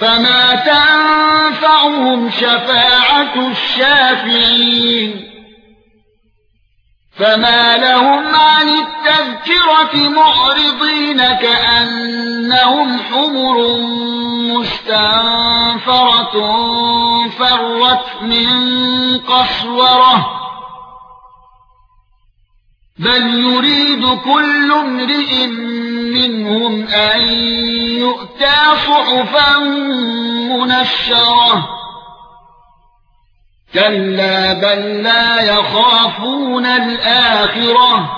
فما تنفعهم شفاعة الشافعين. فما لهم عن التذكرة معرضين كأنهم حمر مستنفرة فرت من قسورة. بل يريد كل امرئ منهم أن يؤتى صحفا منشرة. كلا بل لا يخافون الآخرة.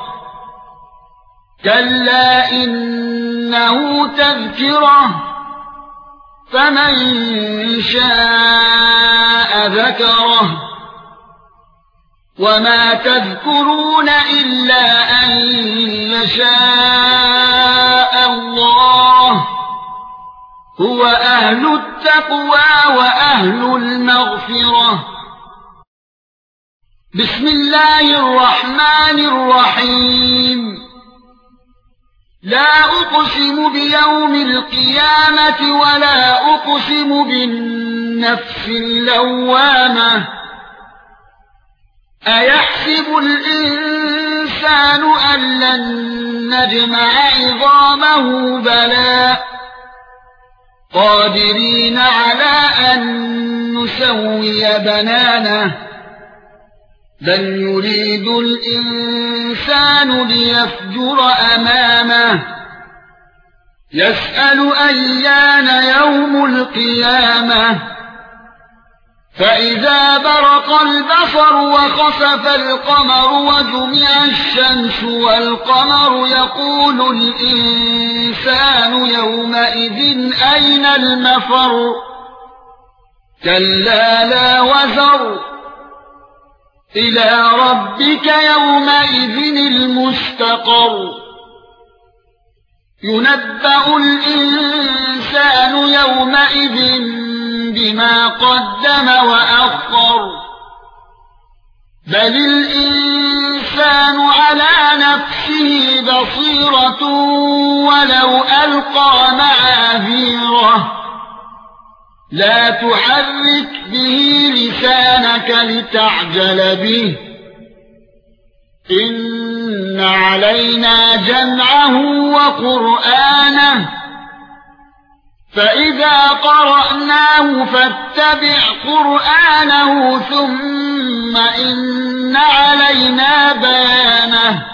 كلا إنه تذكرة. فمن شاء ذكره. وما تذكرون إلا أن يشاء. هو أهل التقوى وأهل المغفرة. بسم الله الرحمن الرحيم. لا أقسم بيوم القيامة ولا أقسم بالنفس اللوامة. أيحسب الإنسان أن لن نجمع عظامه؟ بلى. قادرين على أن نسوي بنانه. بل يريد الإنسان ليفجر أمامه. يسأل أيان يوم القيامة. فَإِذَا بَرَقَ الْبَصَرُ وَخَسَفَ الْقَمَرُ وَجُمِعَ الشَّمْسُ وَالْقَمَرُ يَقُولُ الْإِنسَانُ يَوْمَئِذٍ أَيْنَ الْمَفَرُّ؟ كَلَّا لَا وَزَرَ. إِلَى رَبِّكَ يَوْمَئِذٍ الْمُسْتَقَرُّ. يُنَبَّأُ الْإِنسَانُ يَوْمَئِذٍ بما قدم وأخر. بل الإنسان على نفسه بصيرة ولو ألقى معاذيره. لا تحرك به لسانك لتعجل به. إن علينا جمعه وقرآنه. فَإِذَا قَرَأْنَاهُ فَاتَّبِعْ قُرْآنَهُ ثُمَّ إِنَّ عَلَيْنَا بَيَانَهُ